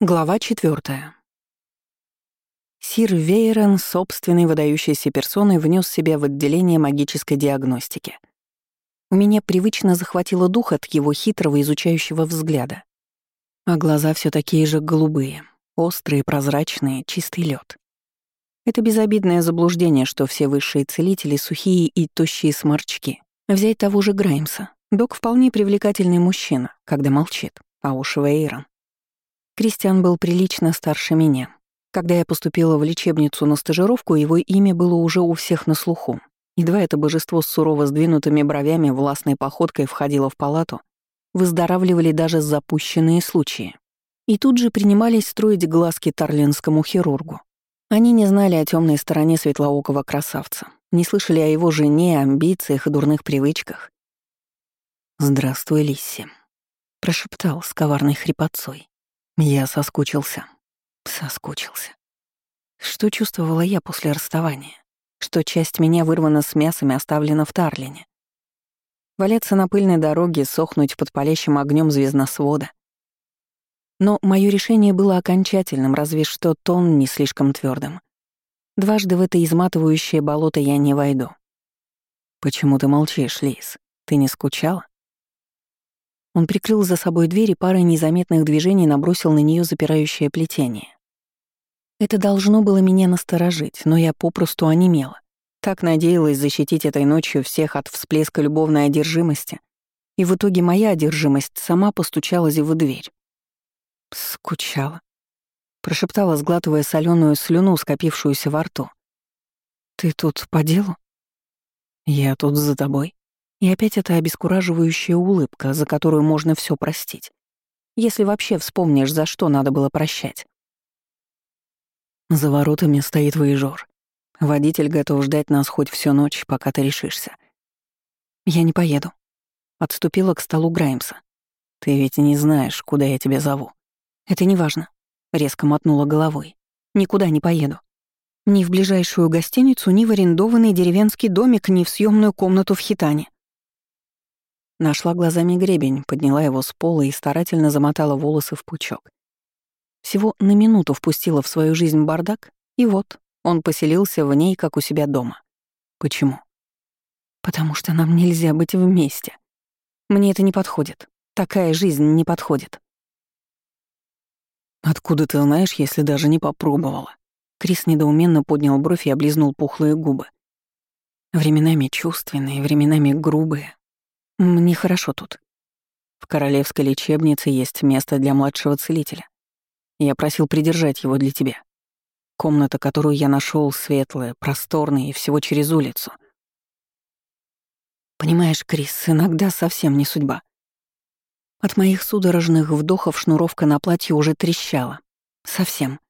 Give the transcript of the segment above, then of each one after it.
Глава четвертая. Сир Вейрон собственной выдающейся персоной внес себя в отделение магической диагностики. У меня привычно захватило дух от его хитрого изучающего взгляда. А глаза все такие же голубые, острые, прозрачные, чистый лед. Это безобидное заблуждение, что все высшие целители — сухие и тощие сморчки. Взять того же Граймса. Док вполне привлекательный мужчина, когда молчит, а уж Вейрон Кристиан был прилично старше меня. Когда я поступила в лечебницу на стажировку, его имя было уже у всех на слуху. Едва это божество с сурово сдвинутыми бровями властной походкой входило в палату, выздоравливали даже запущенные случаи. И тут же принимались строить глазки тарлинскому хирургу. Они не знали о темной стороне светлоокого красавца, не слышали о его жене, амбициях и дурных привычках. «Здравствуй, Лисси», — прошептал с коварной хрипотцой. Я соскучился. Соскучился. Что чувствовала я после расставания? Что часть меня вырвана с мясом и оставлена в Тарлине? Валяться на пыльной дороге, сохнуть под палящим огнем звездносвода. Но мое решение было окончательным, разве что тон не слишком твердым. Дважды в это изматывающее болото я не войду. «Почему ты молчишь, Лиз? Ты не скучала?» Он прикрыл за собой дверь и парой незаметных движений набросил на нее запирающее плетение. Это должно было меня насторожить, но я попросту онемела. Так надеялась защитить этой ночью всех от всплеска любовной одержимости, и в итоге моя одержимость сама постучалась в дверь. Скучала. Прошептала, сглатывая соленую слюну, скопившуюся во рту. «Ты тут по делу?» «Я тут за тобой», и опять эта обескураживающая улыбка, за которую можно все простить. Если вообще вспомнишь, за что надо было прощать. За воротами стоит воежор. Водитель готов ждать нас хоть всю ночь, пока ты решишься. Я не поеду. Отступила к столу Граймса. Ты ведь не знаешь, куда я тебя зову. Это не важно. Резко мотнула головой. Никуда не поеду. Ни в ближайшую гостиницу, ни в арендованный деревенский домик, ни в съемную комнату в Хитане. Нашла глазами гребень, подняла его с пола и старательно замотала волосы в пучок. Всего на минуту впустила в свою жизнь бардак, и вот, он поселился в ней, как у себя дома. Почему? Потому что нам нельзя быть вместе. Мне это не подходит. Такая жизнь не подходит. Откуда ты знаешь, если даже не попробовала? Крис недоуменно поднял бровь и облизнул пухлые губы. Временами чувственные, временами грубые, мне хорошо тут. В королевской лечебнице есть место для младшего целителя. Я просил придержать его для тебя. Комната, которую я нашел, светлая, просторная и всего через улицу. Понимаешь, Крис, иногда совсем не судьба. От моих судорожных вдохов шнуровка на платье уже трещала. Совсем.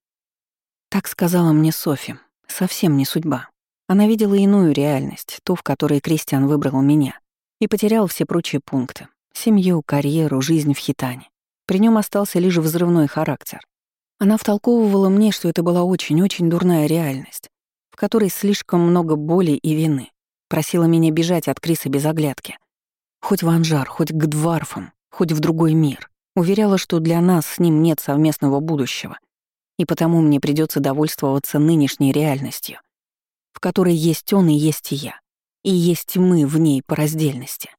Так сказала мне Софи. Совсем не судьба. Она видела иную реальность, ту, в которой Кристиан выбрал меня и потерял все прочие пункты — семью, карьеру, жизнь в Хитане. При нем остался лишь взрывной характер. Она втолковывала мне, что это была очень-очень дурная реальность, в которой слишком много боли и вины. Просила меня бежать от Криса без оглядки. Хоть в Анжар, хоть к Дварфам, хоть в другой мир. Уверяла, что для нас с ним нет совместного будущего, и потому мне придется довольствоваться нынешней реальностью, в которой есть он и есть и я и есть мы в ней по раздельности.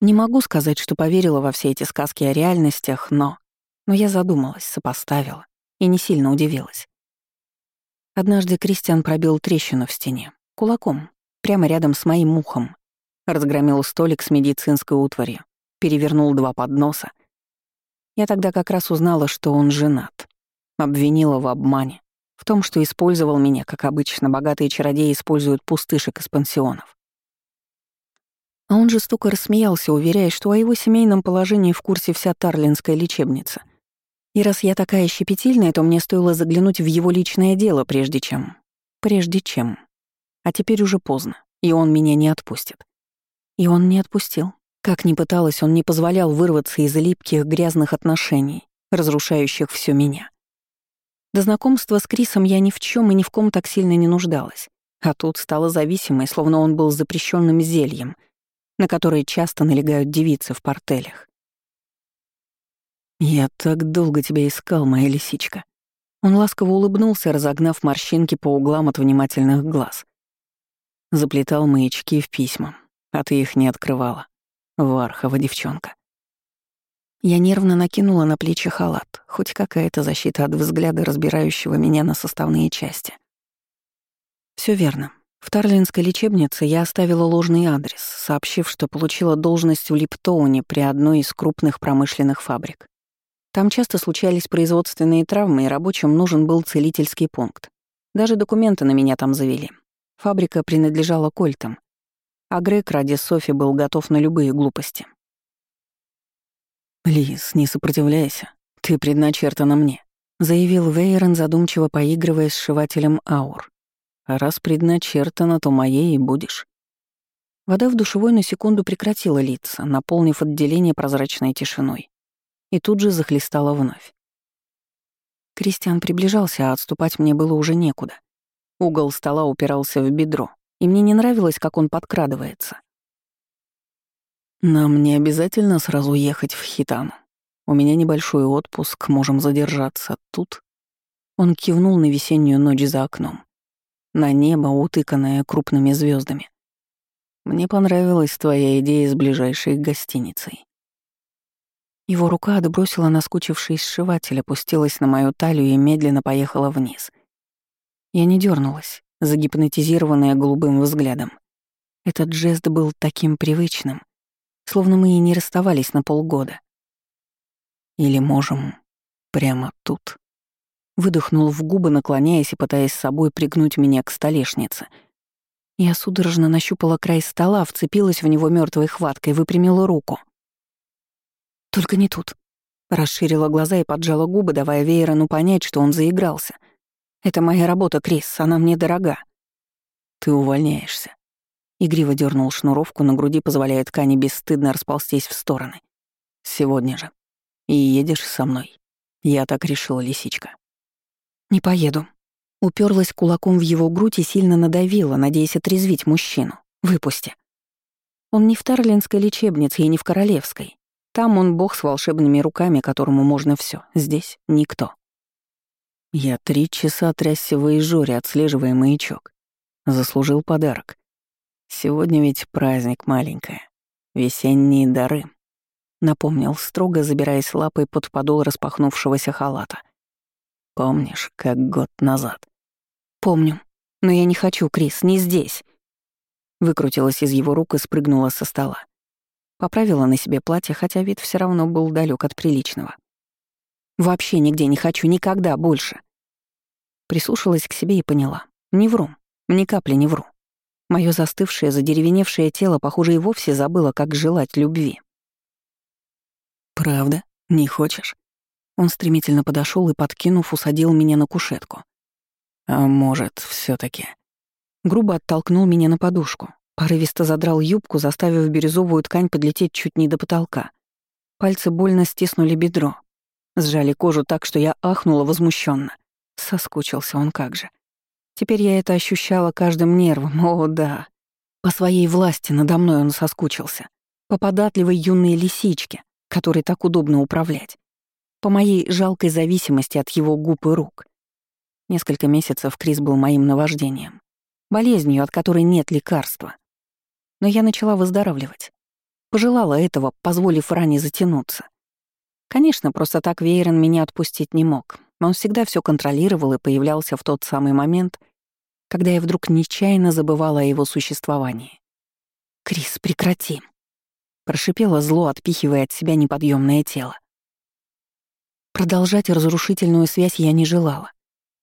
Не могу сказать, что поверила во все эти сказки о реальностях, но... Но я задумалась, сопоставила и не сильно удивилась. Однажды Кристиан пробил трещину в стене, кулаком, прямо рядом с моим ухом, разгромил столик с медицинской утварью, перевернул два подноса. Я тогда как раз узнала, что он женат. Обвинила в обмане, в том, что использовал меня, как обычно, богатые чародеи используют пустышек из пансионов. А он жестоко рассмеялся, уверяя, что о его семейном положении в курсе вся Тарлинская лечебница. И раз я такая щепетильная, то мне стоило заглянуть в его личное дело, прежде чем... Прежде чем. А теперь уже поздно, и он меня не отпустит. И он не отпустил. Как ни пыталась, он не позволял вырваться из липких грязных отношений, разрушающих все меня. До знакомства с Крисом я ни в чем и ни в ком так сильно не нуждалась. А тут стала зависимой, словно он был запрещенным зельем — на которые часто налегают девицы в портелях. «Я так долго тебя искал, моя лисичка». Он ласково улыбнулся, разогнав морщинки по углам от внимательных глаз. Заплетал маячки в письма, а ты их не открывала. Вархова девчонка. Я нервно накинула на плечи халат, хоть какая-то защита от взгляда, разбирающего меня на составные части. Все верно. В Тарлинской лечебнице я оставила ложный адрес, сообщив, что получила должность в Липтоуне при одной из крупных промышленных фабрик. Там часто случались производственные травмы, и рабочим нужен был целительский пункт. Даже документы на меня там завели. Фабрика принадлежала Кольтам, а Грег ради Софи был готов на любые глупости. «Лис, не сопротивляйся. Ты предначертана мне», — заявил Вейрон, задумчиво поигрывая с сшивателем аур. «А раз предначертана, то моей и будешь». Вода в душевой на секунду прекратила литься, наполнив отделение прозрачной тишиной. И тут же захлестала вновь. Кристиан приближался, а отступать мне было уже некуда. Угол стола упирался в бедро, и мне не нравилось, как он подкрадывается. «Нам не обязательно сразу ехать в Хитану. У меня небольшой отпуск, можем задержаться тут». Он кивнул на весеннюю ночь за окном. На небо, утыканное крупными звездами. «Мне понравилась твоя идея с ближайшей гостиницей». Его рука отбросила наскучивший сшиватель, опустилась на мою талию и медленно поехала вниз. Я не дернулась, загипнотизированная голубым взглядом. Этот жест был таким привычным, словно мы и не расставались на полгода. Или можем прямо тут. Выдохнул в губы, наклоняясь и пытаясь с собой пригнуть меня к столешнице. Я судорожно нащупала край стола, вцепилась в него мертвой хваткой, выпрямила руку. «Только не тут». Расширила глаза и поджала губы, давая Вейрону понять, что он заигрался. «Это моя работа, Крис, она мне дорога». «Ты увольняешься», Игриво дернул шнуровку на груди, позволяя ткани бесстыдно расползтись в стороны. «Сегодня же. И едешь со мной. Я так решила, лисичка». «Не поеду». Уперлась кулаком в его грудь и сильно надавила, надеясь отрезвить мужчину. «Выпусти». Он не в Тарлинской лечебнице и не в Королевской. Там он бог с волшебными руками, которому можно все. Здесь — никто. Я три часа трясся в Изжоре, отслеживая маячок. Заслужил подарок. Сегодня ведь праздник маленькая. Весенние дары. Напомнил строго, забираясь лапой под подол распахнувшегося халата. Помнишь, как год назад? Помню. Но я не хочу, Крис, не здесь. Выкрутилась из его рук и спрыгнула со стола. Поправила на себе платье, хотя вид все равно был далек от приличного. Вообще нигде не хочу, никогда больше. Прислушалась к себе и поняла. Не вру, ни капли не вру. Моё застывшее, задеревеневшее тело, похоже, и вовсе забыло, как желать любви. «Правда? Не хочешь?» Он стремительно подошел и, подкинув, усадил меня на кушетку. «А может, все таки Грубо оттолкнул меня на подушку. Порывисто задрал юбку, заставив бирюзовую ткань подлететь чуть не до потолка. Пальцы больно стиснули бедро. Сжали кожу так, что я ахнула возмущенно. Соскучился он как же. Теперь я это ощущала каждым нервом, о да. По своей власти надо мной он соскучился. По податливой юной лисичке, которой так удобно управлять. По моей жалкой зависимости от его губ и рук. Несколько месяцев Крис был моим наваждением. Болезнью, от которой нет лекарства. Но я начала выздоравливать. Пожелала этого, позволив ране затянуться. Конечно, просто так Вейрон меня отпустить не мог. Он всегда все контролировал и появлялся в тот самый момент, когда я вдруг нечаянно забывала о его существовании. «Крис, прекрати!» — прошипело зло, отпихивая от себя неподъемное тело. Продолжать разрушительную связь я не желала.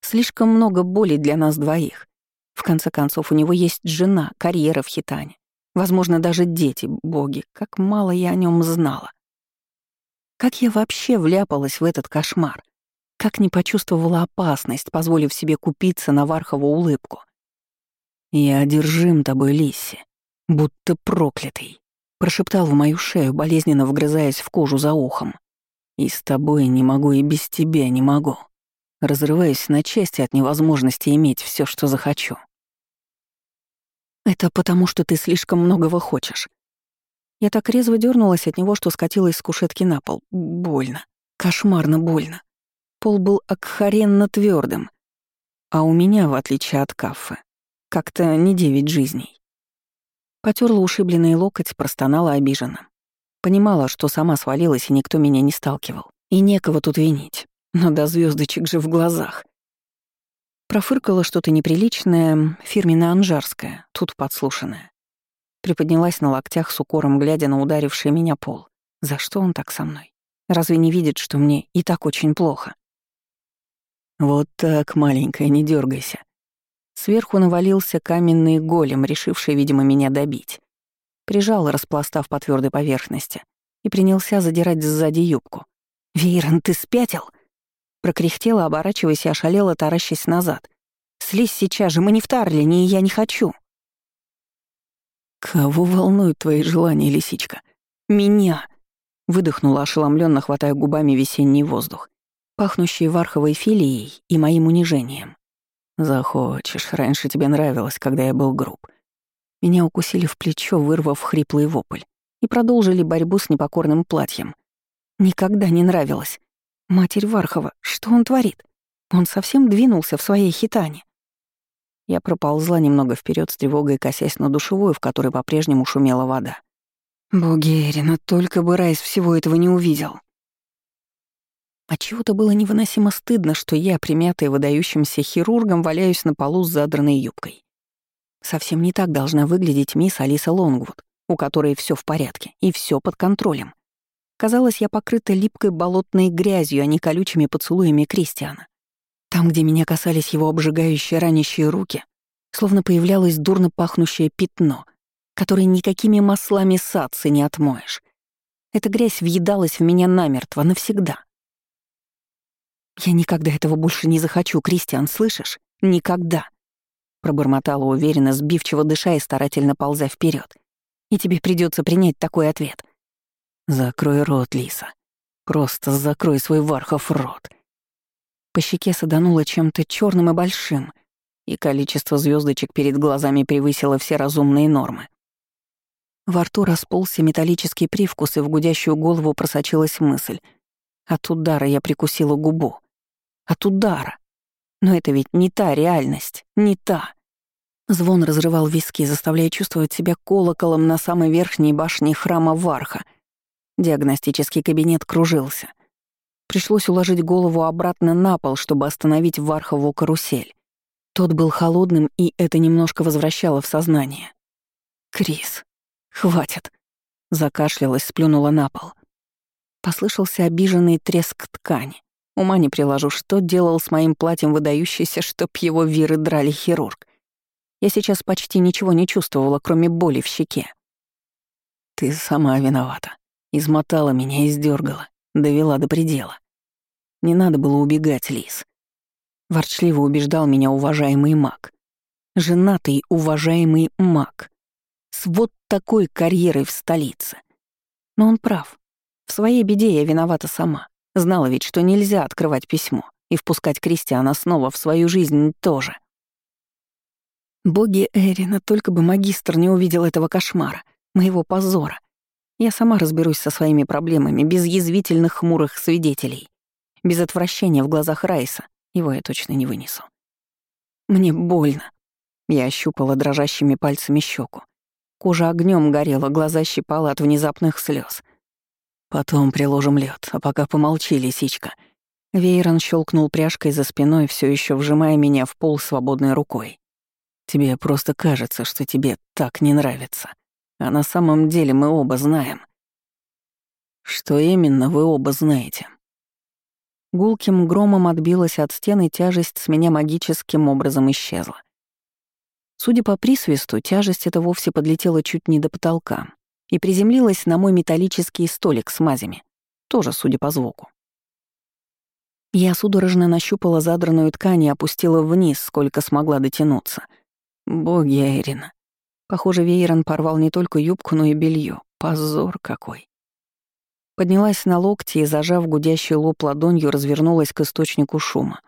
Слишком много боли для нас двоих. В конце концов, у него есть жена, карьера в Хитане. Возможно, даже дети, боги, как мало я о нем знала. Как я вообще вляпалась в этот кошмар? Как не почувствовала опасность, позволив себе купиться на Вархову улыбку. «Я одержим тобой, Лисси, будто проклятый», — прошептал в мою шею, болезненно вгрызаясь в кожу за ухом. «И с тобой не могу, и без тебя не могу. Разрываюсь на части от невозможности иметь все, что захочу». «Это потому, что ты слишком многого хочешь». Я так резво дернулась от него, что скатилась с кушетки на пол. Больно. Кошмарно больно. Пол был акхаренно твердым, а у меня, в отличие от кафе, как-то не девять жизней. Потерла ушибленный локоть, простонала обиженно. Понимала, что сама свалилась, и никто меня не сталкивал. И некого тут винить. Но до звездочек же в глазах. Профыркала что-то неприличное, фирменно-анжарское, тут подслушанное. Приподнялась на локтях с укором, глядя на ударивший меня пол. За что он так со мной? Разве не видит, что мне и так очень плохо? Вот так, маленькая, не дергайся. Сверху навалился каменный голем, решивший, видимо, меня добить. Прижал, распластав по твердой поверхности, и принялся задирать сзади юбку. «Вейрон, ты спятил?» Прокряхтела, оборачиваясь и ошалела, таращась назад. «Слезь сейчас же, мы не в Тарлине, и я не хочу!» «Кого волнуют твои желания, лисичка?» «Меня!» Выдохнула ошеломленно, хватая губами весенний воздух, пахнущий варховой филией и моим унижением. «Захочешь, раньше тебе нравилось, когда я был груб». Меня укусили в плечо, вырвав хриплый вопль, и продолжили борьбу с непокорным платьем. Никогда не нравилось. Матерь Вархова, что он творит? Он совсем двинулся в своей хитане. Я проползла немного вперед с тревогой, косясь на душевую, в которой по-прежнему шумела вода. Боги Эрина, только бы Райс всего этого не увидел. А чего-то было невыносимо стыдно, что я, примятая выдающимся хирургом, валяюсь на полу с задранной юбкой. Совсем не так должна выглядеть мисс Алиса Лонгвуд, у которой все в порядке и все под контролем. Казалось, я покрыта липкой болотной грязью, а не колючими поцелуями Кристиана. Там, где меня касались его обжигающие ранящие руки, словно появлялось дурно пахнущее пятно, которое никакими маслами садцы не отмоешь. Эта грязь въедалась в меня намертво, навсегда. «Я никогда этого больше не захочу, Кристиан, слышишь? Никогда!» Пробормотала уверенно, сбивчиво дыша и старательно ползя вперед. «И тебе придется принять такой ответ». Закрой рот, Лиса. Просто закрой свой вархов рот. По щеке садануло чем-то черным и большим, и количество звездочек перед глазами превысило все разумные нормы. Во рту расползся металлический привкус, и в гудящую голову просочилась мысль. От удара я прикусила губу. От удара. Но это ведь не та реальность, не та. Звон разрывал виски, заставляя чувствовать себя колоколом на самой верхней башне храма Варха — Диагностический кабинет кружился. Пришлось уложить голову обратно на пол, чтобы остановить Вархову карусель. Тот был холодным, и это немножко возвращало в сознание. «Крис, хватит!» Закашлялась, сплюнула на пол. Послышался обиженный треск ткани. Ума не приложу, что делал с моим платьем выдающийся, чтоб его виры драли хирург. Я сейчас почти ничего не чувствовала, кроме боли в щеке. «Ты сама виновата», Измотала меня и сдергала, довела до предела. Не надо было убегать, Лис. Ворчливо убеждал меня уважаемый маг. Женатый уважаемый маг. С вот такой карьерой в столице. Но он прав. В своей беде я виновата сама. Знала ведь, что нельзя открывать письмо и впускать Кристиана снова в свою жизнь тоже. Боги Эрина, только бы магистр не увидел этого кошмара, моего позора. Я сама разберусь со своими проблемами, без язвительных хмурых свидетелей. Без отвращения в глазах Райса. Его я точно не вынесу. Мне больно. Я ощупала дрожащими пальцами щеку. Кожа огнем горела, глаза щипала от внезапных слез. Потом приложим лед, а пока помолчи, лисичка. Вейрон щелкнул пряжкой за спиной, все еще вжимая меня в пол свободной рукой. Тебе просто кажется, что тебе так не нравится. А на самом деле мы оба знаем. Что именно вы оба знаете? Гулким громом отбилась от стены тяжесть с меня магическим образом исчезла. Судя по присвисту, тяжесть эта вовсе подлетела чуть не до потолка и приземлилась на мой металлический столик с мазями, тоже судя по звуку. Я судорожно нащупала задранную ткань и опустила вниз, сколько смогла дотянуться. Боги Эрина. Похоже, Вейрон порвал не только юбку, но и белье. Позор какой. Поднялась на локти и, зажав гудящий лоб ладонью, развернулась к источнику шума.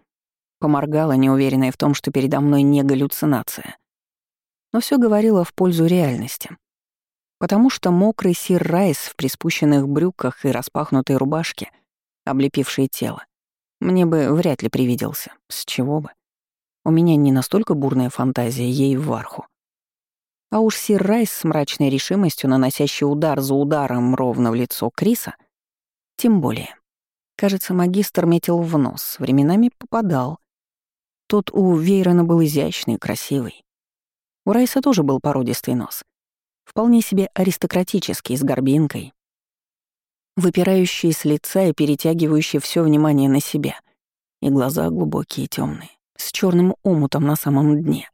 Поморгала, неуверенная в том, что передо мной не галлюцинация. Но все говорило в пользу реальности. Потому что мокрый сир Райс в приспущенных брюках и распахнутой рубашке облепившие тело, мне бы вряд ли привиделся. С чего бы? У меня не настолько бурная фантазия ей в варху. А уж сир Райс с мрачной решимостью, наносящий удар за ударом ровно в лицо Криса, тем более. Кажется, магистр метил в нос, временами попадал. Тот у Вейрона был изящный, красивый. У Райса тоже был породистый нос. Вполне себе аристократический, с горбинкой. Выпирающий с лица и перетягивающий все внимание на себя. И глаза глубокие, темные, с черным омутом на самом дне.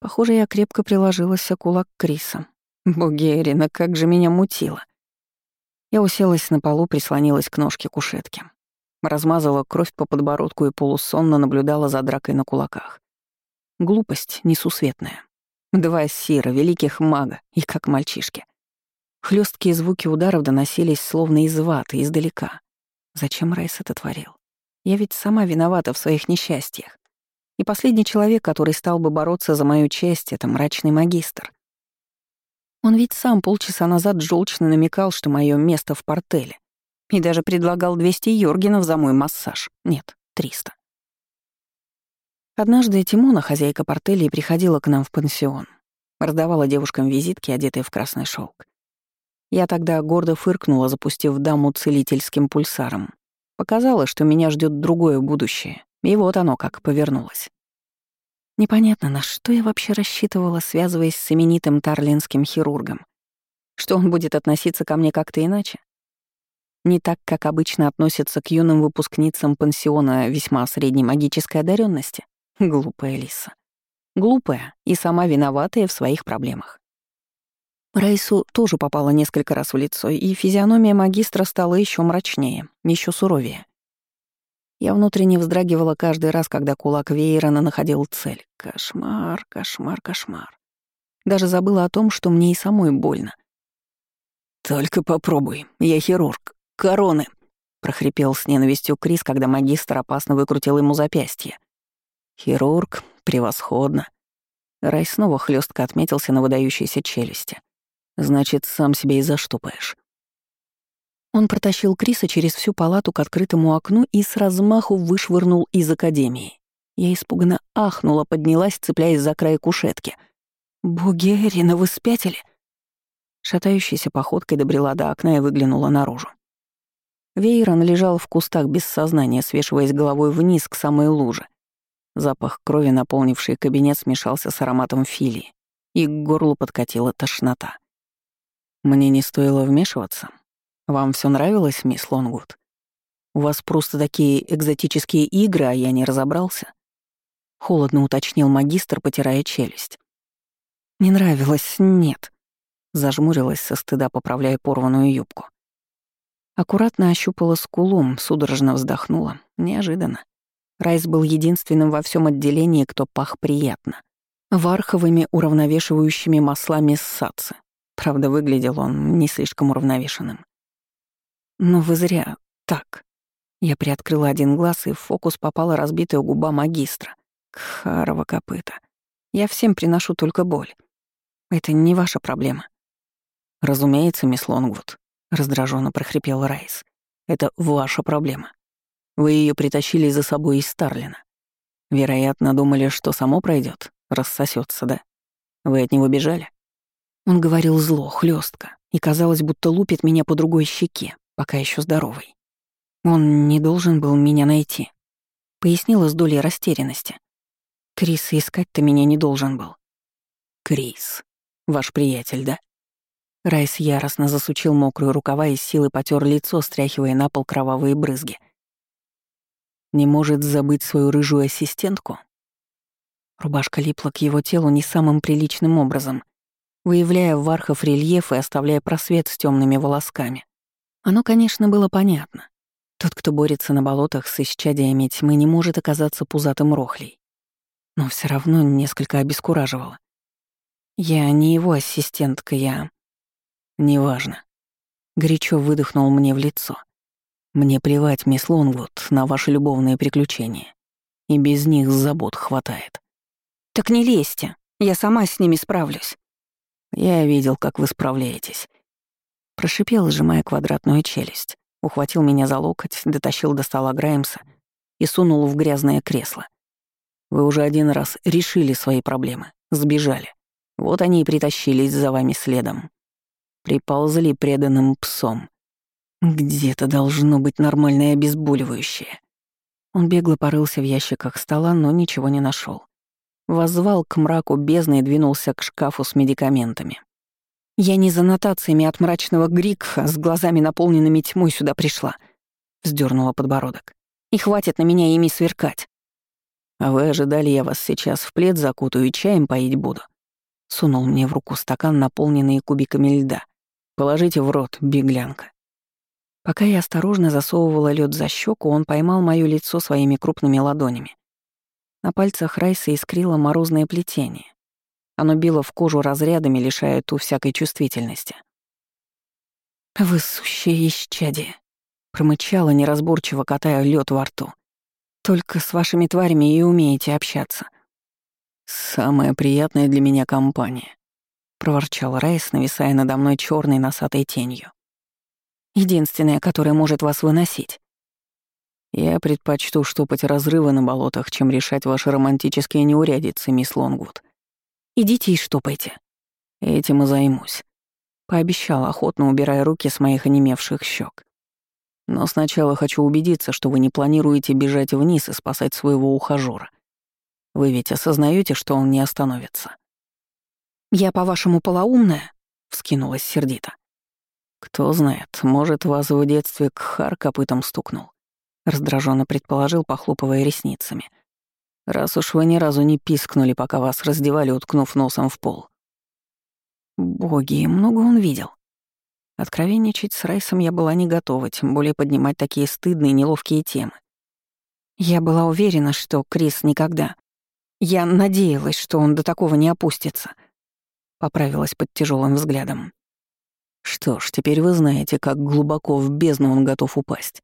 Похоже, я крепко приложилась о кулак Криса. Боги Эрина, как же меня мутило. Я уселась на полу, прислонилась к ножке кушетки. Размазала кровь по подбородку и полусонно наблюдала за дракой на кулаках. Глупость несусветная. Два сира, великих мага, и как мальчишки. Хлесткие звуки ударов доносились словно из ваты, издалека. Зачем Райс это творил? Я ведь сама виновата в своих несчастьях. И последний человек, который стал бы бороться за мою честь, — это мрачный магистр. Он ведь сам полчаса назад желчно намекал, что мое место в портеле. И даже предлагал 200 йоргенов за мой массаж. Нет, 300. Однажды Тимона, хозяйка портелей, приходила к нам в пансион. Раздавала девушкам визитки, одетые в красный шелк. Я тогда гордо фыркнула, запустив даму целительским пульсаром. Показала, что меня ждет другое будущее. И вот оно как повернулось. Непонятно, на что я вообще рассчитывала, связываясь с именитым тарлинским хирургом. Что он будет относиться ко мне как-то иначе? Не так, как обычно относятся к юным выпускницам пансиона весьма средней магической одаренности. Глупая Лиса. Глупая и сама виноватая в своих проблемах. Райсу тоже попало несколько раз в лицо, и физиономия магистра стала еще мрачнее, еще суровее. Я внутренне вздрагивала каждый раз, когда кулак Вейрона находил цель. Кошмар, кошмар, кошмар. Даже забыла о том, что мне и самой больно. «Только попробуй, я хирург. Короны!» — прохрипел с ненавистью Крис, когда магистр опасно выкрутил ему запястье. «Хирург, превосходно!» Рай снова хлестко отметился на выдающейся челюсти. «Значит, сам себе и заштопаешь. Он протащил Криса через всю палату к открытому окну и с размаху вышвырнул из академии. Я испуганно ахнула, поднялась, цепляясь за край кушетки. «Боги Эрина, вы спятили?» Шатающейся походкой добрела до окна и выглянула наружу. Вейрон лежал в кустах без сознания, свешиваясь головой вниз к самой луже. Запах крови, наполнивший кабинет, смешался с ароматом филии, и к горлу подкатила тошнота. Мне не стоило вмешиваться, вам все нравилось, мисс Лонгвуд? У вас просто такие экзотические игры, а я не разобрался. Холодно уточнил магистр, потирая челюсть. Не нравилось, нет. Зажмурилась со стыда, поправляя порванную юбку. Аккуратно ощупала скулом, судорожно вздохнула. Неожиданно. Райс был единственным во всем отделении, кто пах приятно. Варховыми уравновешивающими маслами ссадцы. Правда, выглядел он не слишком уравновешенным. Но вы зря. Так. Я приоткрыла один глаз, и в фокус попала разбитая губа магистра. Кхарова копыта. Я всем приношу только боль. Это не ваша проблема. Разумеется, мисс Лонгвуд, раздраженно прохрипел Райс. Это ваша проблема. Вы ее притащили за собой из Старлина. Вероятно, думали, что само пройдет, рассосется, да? Вы от него бежали? Он говорил зло, хлестко, и казалось, будто лупит меня по другой щеке, пока еще здоровый. Он не должен был меня найти. Пояснила с долей растерянности. Крис искать-то меня не должен был. Крис. Ваш приятель, да? Райс яростно засучил мокрую рукава и с силой потер лицо, стряхивая на пол кровавые брызги. Не может забыть свою рыжую ассистентку? Рубашка липла к его телу не самым приличным образом, выявляя в вархов рельеф и оставляя просвет с темными волосками. Оно, конечно, было понятно. Тот, кто борется на болотах с исчадиями тьмы, не может оказаться пузатым рохлей. Но все равно несколько обескураживало. Я не его ассистентка, я... Неважно. Горячо выдохнул мне в лицо. Мне плевать, мисс Лонгвуд, на ваши любовные приключения. И без них забот хватает. Так не лезьте, я сама с ними справлюсь. Я видел, как вы справляетесь. Прошипел, сжимая квадратную челюсть. ухватил меня за локоть, дотащил до стола Граймса и сунул в грязное кресло. Вы уже один раз решили свои проблемы, сбежали. Вот они и притащились за вами следом. Приползли преданным псом. Где-то должно быть нормальное обезболивающее. Он бегло порылся в ящиках стола, но ничего не нашел. Воззвал к мраку бездны и двинулся к шкафу с медикаментами. «Я не за нотациями от мрачного Грикха с глазами наполненными тьмой сюда пришла», — вздернула подбородок. «И хватит на меня ими сверкать». «А вы ожидали, я вас сейчас в плед закутаю и чаем поить буду?» Сунул мне в руку стакан, наполненный кубиками льда. «Положите в рот, беглянка». Пока я осторожно засовывала лед за щеку, он поймал моё лицо своими крупными ладонями. На пальцах Райса искрило морозное плетение. Оно било в кожу разрядами, лишая ту всякой чувствительности. «Вы сущее исчадие», — промычала неразборчиво, катая лед во рту. «Только с вашими тварями и умеете общаться». «Самая приятная для меня компания», — проворчал Райс, нависая надо мной черной носатой тенью единственная, которая может вас выносить. Я предпочту штопать разрывы на болотах, чем решать ваши романтические неурядицы, мисс Лонгвуд. Идите и штопайте. Этим и займусь. Пообещал, охотно убирая руки с моих онемевших щек. Но сначала хочу убедиться, что вы не планируете бежать вниз и спасать своего ухажёра. Вы ведь осознаете, что он не остановится. «Я, по-вашему, полоумная?» — вскинулась сердито. «Кто знает, может, вас в детстве Кхар копытом стукнул», — раздраженно предположил, похлопывая ресницами. «Раз уж вы ни разу не пискнули, пока вас раздевали, уткнув носом в пол». Боги, много он видел. Откровенничать с Райсом я была не готова, тем более поднимать такие стыдные неловкие темы. Я была уверена, что Крис никогда... Я надеялась, что он до такого не опустится. Поправилась под тяжелым взглядом. Что ж, теперь вы знаете, как глубоко в бездну он готов упасть.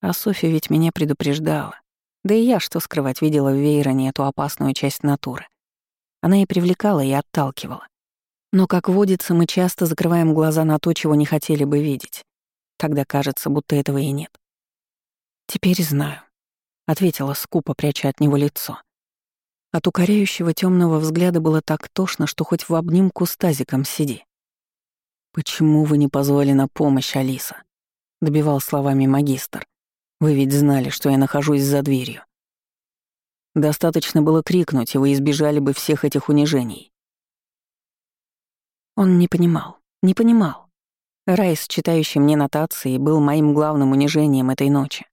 А Софья ведь меня предупреждала. Да и я, что скрывать, видела в Вейроне эту опасную часть натуры. Она и привлекала, и отталкивала. Но, как водится, мы часто закрываем глаза на то, чего не хотели бы видеть. Тогда кажется, будто этого и нет. «Теперь знаю», — ответила скупо, пряча от него лицо. От укоряющего темного взгляда было так тошно, что хоть в обнимку с тазиком сиди. «Почему вы не позвали на помощь, Алиса?» — добивал словами магистр. «Вы ведь знали, что я нахожусь за дверью. Достаточно было крикнуть, и вы избежали бы всех этих унижений». Он не понимал, не понимал. Райс, читающий мне нотации, был моим главным унижением этой ночи.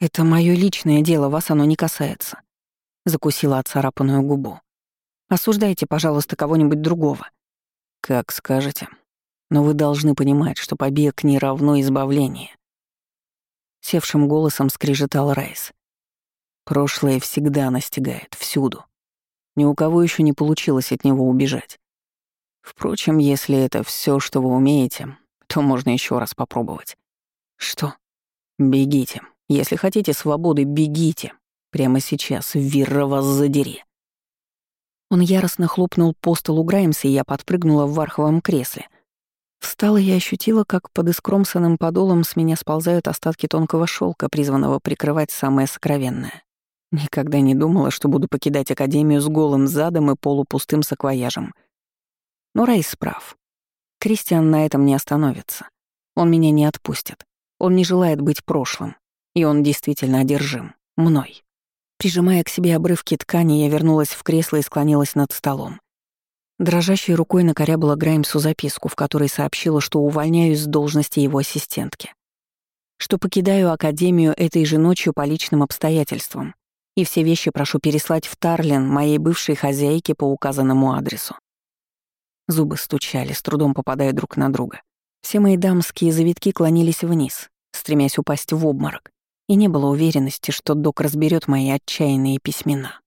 «Это мое личное дело, вас оно не касается», — закусила отцарапанную губу. «Осуждайте, пожалуйста, кого-нибудь другого». «Как скажете. Но вы должны понимать, что побег не равно избавление». Севшим голосом скрежетал Райс. «Прошлое всегда настигает, всюду. Ни у кого еще не получилось от него убежать. Впрочем, если это все, что вы умеете, то можно еще раз попробовать. Что? Бегите. Если хотите свободы, бегите. Прямо сейчас, Вирра вас задери. Он яростно хлопнул по столу Граймса, и я подпрыгнула в варховом кресле. Встала и ощутила, как под искромсанным подолом с меня сползают остатки тонкого шелка, призванного прикрывать самое сокровенное. Никогда не думала, что буду покидать Академию с голым задом и полупустым саквояжем. Но Райс прав. Кристиан на этом не остановится. Он меня не отпустит. Он не желает быть прошлым. И он действительно одержим. Мной. Прижимая к себе обрывки ткани, я вернулась в кресло и склонилась над столом. Дрожащей рукой накорябала Граймсу записку, в которой сообщила, что увольняюсь с должности его ассистентки. Что покидаю Академию этой же ночью по личным обстоятельствам, и все вещи прошу переслать в Тарлин моей бывшей хозяйке по указанному адресу. Зубы стучали, с трудом попадая друг на друга. Все мои дамские завитки клонились вниз, стремясь упасть в обморок и не было уверенности, что док разберет мои отчаянные письмена.